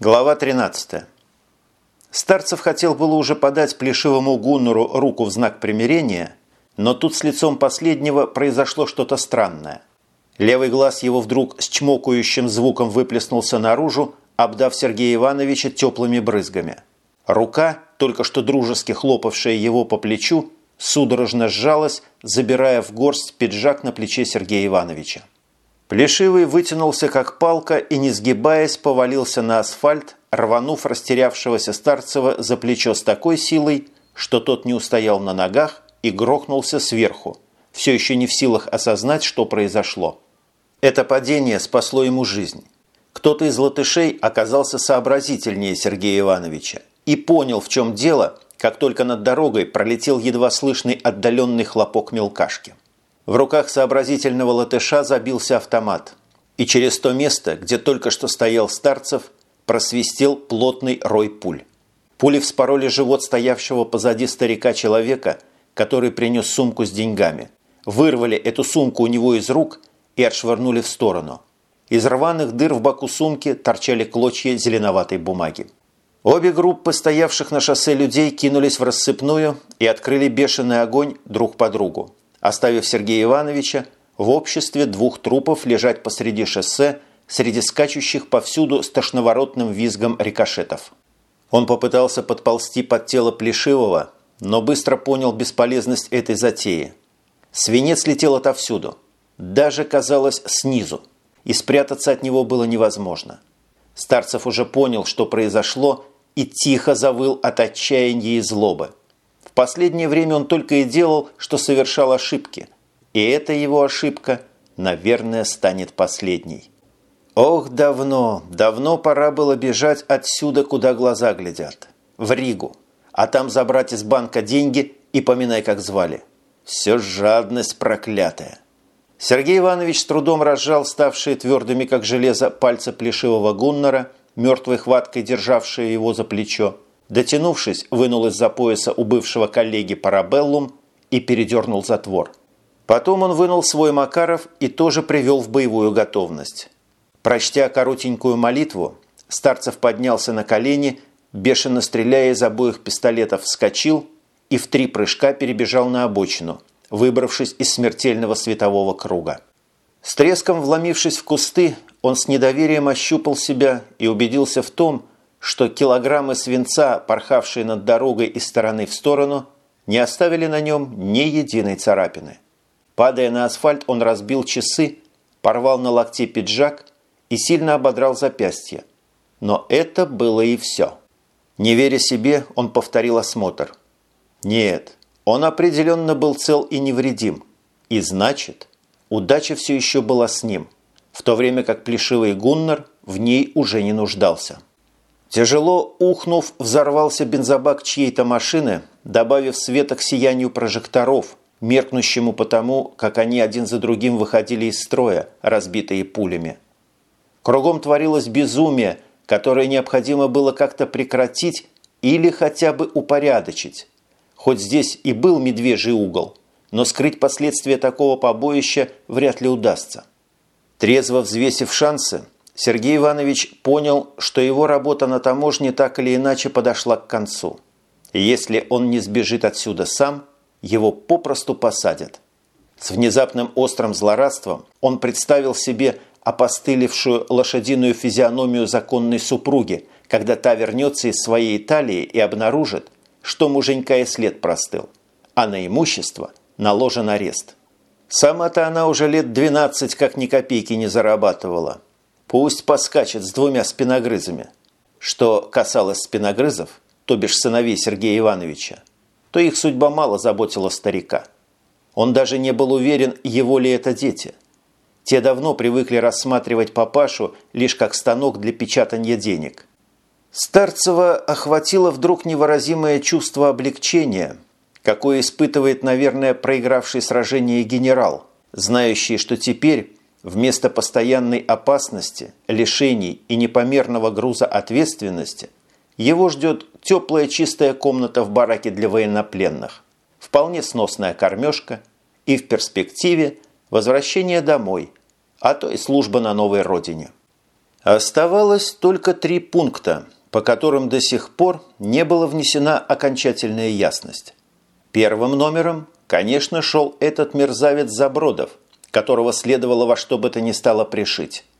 Глава 13. Старцев хотел было уже подать плешивому Гуннеру руку в знак примирения, но тут с лицом последнего произошло что-то странное. Левый глаз его вдруг с чмокающим звуком выплеснулся наружу, обдав Сергея Ивановича теплыми брызгами. Рука, только что дружески хлопавшая его по плечу, судорожно сжалась, забирая в горсть пиджак на плече Сергея Ивановича. Плешивый вытянулся как палка и, не сгибаясь, повалился на асфальт, рванув растерявшегося Старцева за плечо с такой силой, что тот не устоял на ногах и грохнулся сверху, все еще не в силах осознать, что произошло. Это падение спасло ему жизнь. Кто-то из латышей оказался сообразительнее Сергея Ивановича и понял, в чем дело, как только над дорогой пролетел едва слышный отдаленный хлопок мелкашки. В руках сообразительного латыша забился автомат, и через то место, где только что стоял Старцев, просвистел плотный рой пуль. Пули вспороли живот стоявшего позади старика человека, который принес сумку с деньгами. Вырвали эту сумку у него из рук и отшвырнули в сторону. Из рваных дыр в боку сумки торчали клочья зеленоватой бумаги. Обе группы стоявших на шоссе людей кинулись в рассыпную и открыли бешеный огонь друг по другу, оставив Сергея Ивановича в обществе двух трупов лежать посреди шоссе среди скачущих повсюду с тошноворотным визгом рикошетов. Он попытался подползти под тело Плешивого, но быстро понял бесполезность этой затеи. Свинец летел отовсюду, даже, казалось, снизу, и спрятаться от него было невозможно. Старцев уже понял, что произошло, и тихо завыл от отчаяния и злобы. Последнее время он только и делал, что совершал ошибки, и эта его ошибка, наверное, станет последней. Ох, давно, давно пора было бежать отсюда, куда глаза глядят. В Ригу. А там забрать из банка деньги и поминай, как звали. Все жадность проклятая. Сергей Иванович с трудом разжал ставшие твердыми, как железо, пальцы плешивого гуннера, мертвой хваткой державшие его за плечо. Дотянувшись, вынул из-за пояса у бывшего коллеги парабеллум и передернул затвор. Потом он вынул свой Макаров и тоже привел в боевую готовность. Прочтя коротенькую молитву, Старцев поднялся на колени, бешено стреляя из обоих пистолетов, вскочил и в три прыжка перебежал на обочину, выбравшись из смертельного светового круга. С треском вломившись в кусты, он с недоверием ощупал себя и убедился в том, что килограммы свинца, порхавшие над дорогой из стороны в сторону, не оставили на нем ни единой царапины. Падая на асфальт, он разбил часы, порвал на локте пиджак и сильно ободрал запястье. Но это было и все. Не веря себе, он повторил осмотр. Нет, он определенно был цел и невредим. И значит, удача все еще была с ним, в то время как плешивый Гуннер в ней уже не нуждался. Тяжело ухнув, взорвался бензобак чьей-то машины, добавив света к сиянию прожекторов, меркнущему потому, как они один за другим выходили из строя, разбитые пулями. Кругом творилось безумие, которое необходимо было как-то прекратить или хотя бы упорядочить. Хоть здесь и был медвежий угол, но скрыть последствия такого побоища вряд ли удастся. Трезво взвесив шансы, Сергей Иванович понял, что его работа на таможне так или иначе подошла к концу. И если он не сбежит отсюда сам, его попросту посадят. С внезапным острым злорадством он представил себе опостылевшую лошадиную физиономию законной супруги, когда та вернется из своей Италии и обнаружит, что муженька и след простыл, а на имущество наложен арест. Сама-то она уже лет 12 как ни копейки не зарабатывала. Пусть поскачет с двумя спиногрызами. Что касалось спиногрызов, то бишь сыновей Сергея Ивановича, то их судьба мало заботила старика. Он даже не был уверен, его ли это дети – те давно привыкли рассматривать папашу лишь как станок для печатания денег. Старцева охватило вдруг невыразимое чувство облегчения, какое испытывает, наверное, проигравший сражение генерал, знающий, что теперь вместо постоянной опасности, лишений и непомерного груза ответственности его ждет теплая чистая комната в бараке для военнопленных, вполне сносная кормежка и в перспективе возвращение домой – а то и служба на новой родине. Оставалось только три пункта, по которым до сих пор не была внесена окончательная ясность. Первым номером, конечно, шел этот мерзавец Забродов, которого следовало во что бы то ни стало пришить –